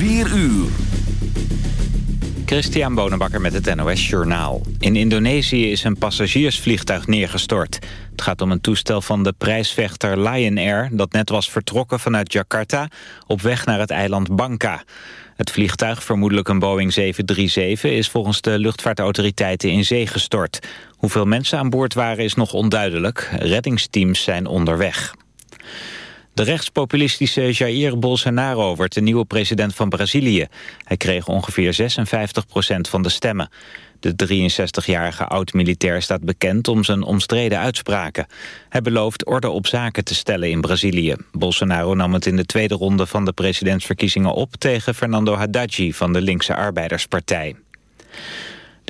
4 uur. Christian Bonenbakker met het NOS Journaal. In Indonesië is een passagiersvliegtuig neergestort. Het gaat om een toestel van de prijsvechter Lion Air... dat net was vertrokken vanuit Jakarta op weg naar het eiland Bangka. Het vliegtuig, vermoedelijk een Boeing 737... is volgens de luchtvaartautoriteiten in zee gestort. Hoeveel mensen aan boord waren is nog onduidelijk. Reddingsteams zijn onderweg. De rechtspopulistische Jair Bolsonaro wordt de nieuwe president van Brazilië. Hij kreeg ongeveer 56% van de stemmen. De 63-jarige oud-militair staat bekend om zijn omstreden uitspraken. Hij belooft orde op zaken te stellen in Brazilië. Bolsonaro nam het in de tweede ronde van de presidentsverkiezingen op... tegen Fernando Haddad van de linkse arbeiderspartij.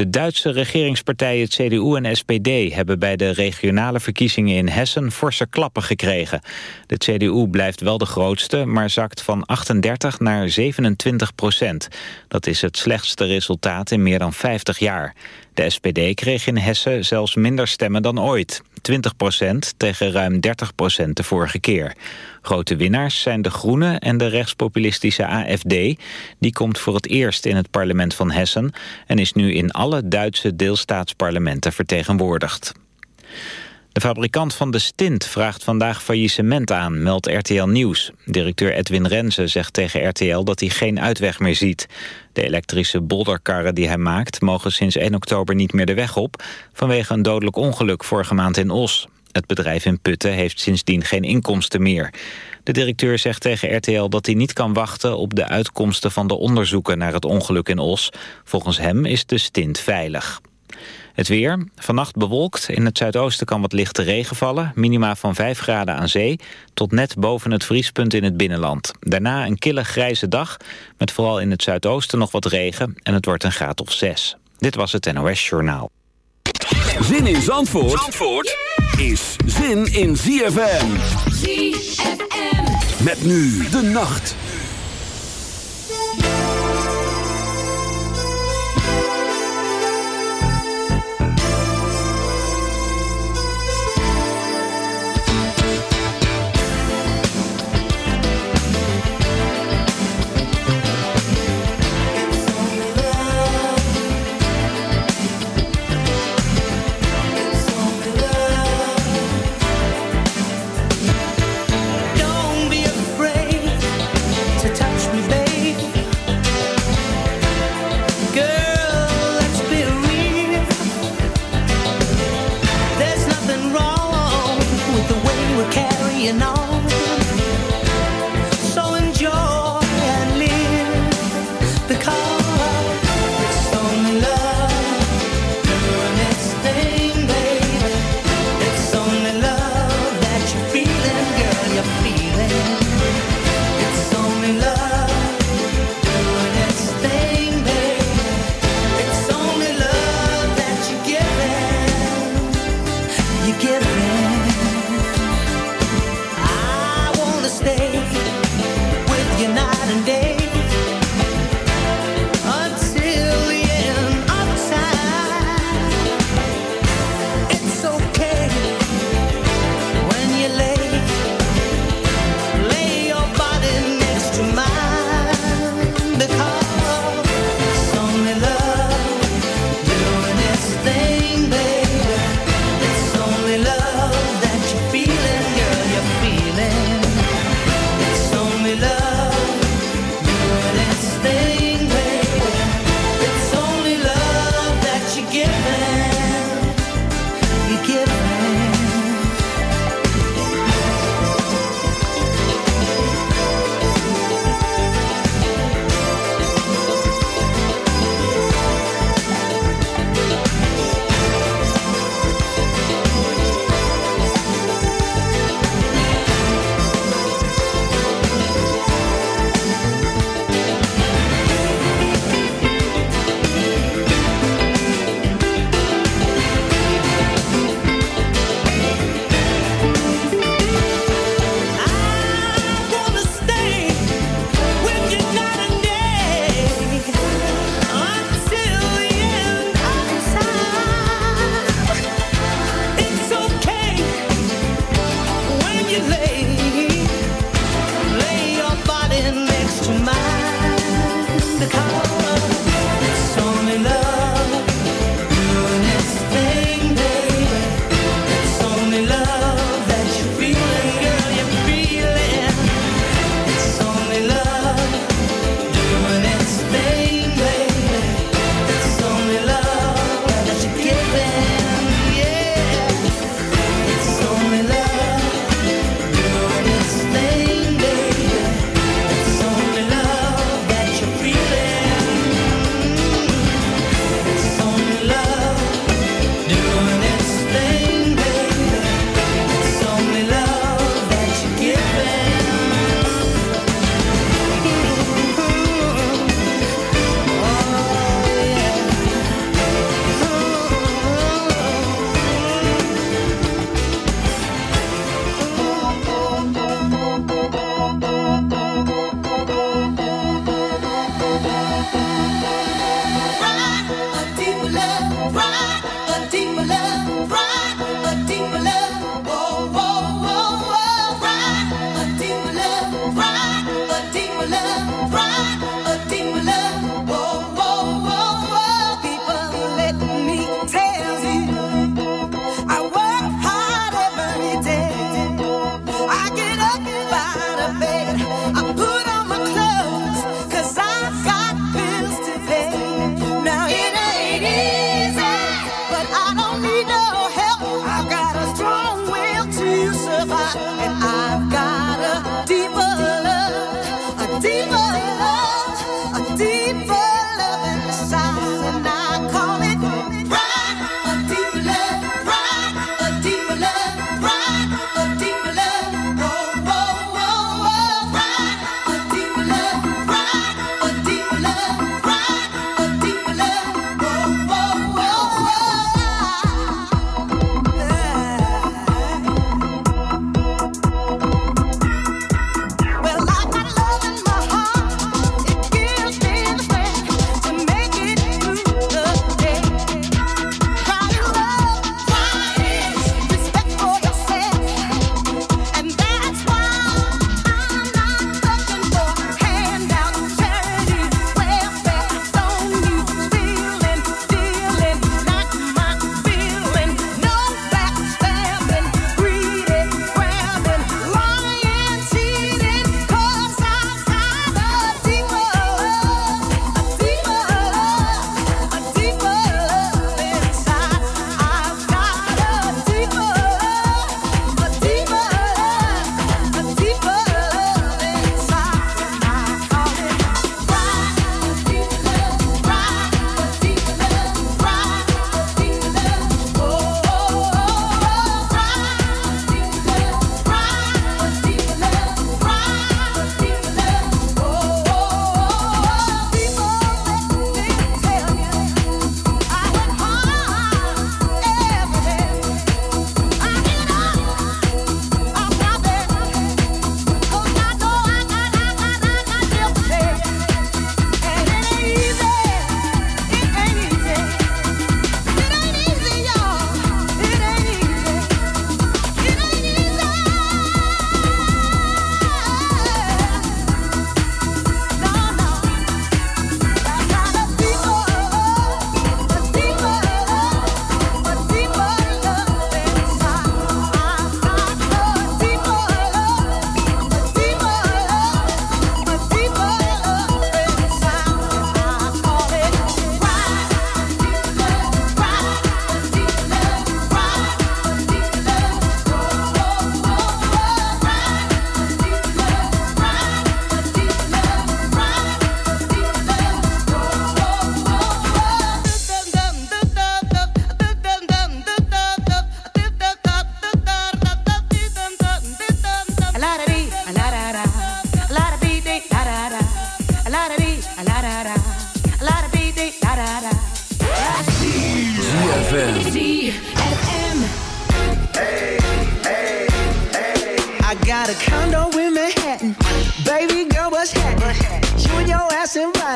De Duitse regeringspartijen CDU en SPD hebben bij de regionale verkiezingen in Hessen forse klappen gekregen. De CDU blijft wel de grootste, maar zakt van 38 naar 27 procent. Dat is het slechtste resultaat in meer dan 50 jaar. De SPD kreeg in Hessen zelfs minder stemmen dan ooit. 20 procent tegen ruim 30 procent de vorige keer. Grote winnaars zijn de Groenen en de rechtspopulistische AFD. Die komt voor het eerst in het parlement van Hessen... en is nu in alle Duitse deelstaatsparlementen vertegenwoordigd. De fabrikant van de stint vraagt vandaag faillissement aan, meldt RTL Nieuws. Directeur Edwin Renze zegt tegen RTL dat hij geen uitweg meer ziet. De elektrische bolderkarren die hij maakt mogen sinds 1 oktober niet meer de weg op... vanwege een dodelijk ongeluk vorige maand in Os. Het bedrijf in Putten heeft sindsdien geen inkomsten meer. De directeur zegt tegen RTL dat hij niet kan wachten op de uitkomsten van de onderzoeken naar het ongeluk in Os. Volgens hem is de stint veilig. Het weer. Vannacht bewolkt. In het zuidoosten kan wat lichte regen vallen. Minima van 5 graden aan zee. Tot net boven het vriespunt in het binnenland. Daarna een kille grijze dag. Met vooral in het zuidoosten nog wat regen. En het wordt een graad of 6. Dit was het NOS Journaal. Zin in Zandvoort, Zandvoort is zin in ZFM. ZFM. Met nu de nacht. you know?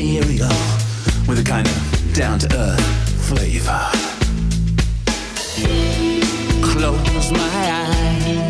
ethereal, with a kind of down to earth flavor. Close my eyes.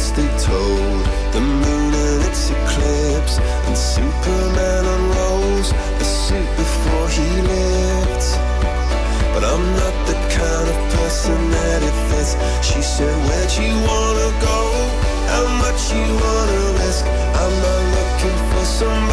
instant told the moon and its eclipse, and Superman unrolls a suit before he lifts. But I'm not the kind of person that it fits. She said, Where'd you wanna go? How much you wanna risk? I'm not looking for some.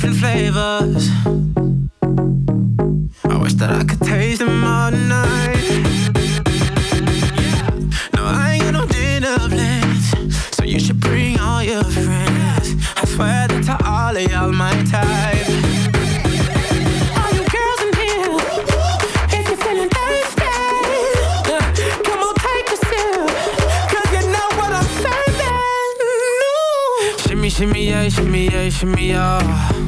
different flavors. I wish that I could taste them all tonight. No, I ain't got no dinner plans, so you should bring all your friends. I swear that to all of y'all, my type. Shimmy, yeah, shimmy, yeah, shimmy, yeah.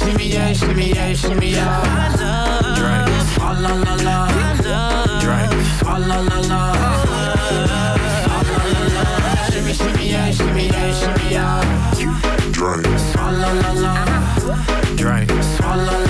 Shimmy, yeah, shimmy, yeah, shimmy, yeah. Drink. Swalla la la. Drink. Swalla la la. Swalla la la. Shimmy, shimmy, yeah, shimmy, yeah, shimmy, yeah. Drink. Swalla la la. Drink. Swalla la la.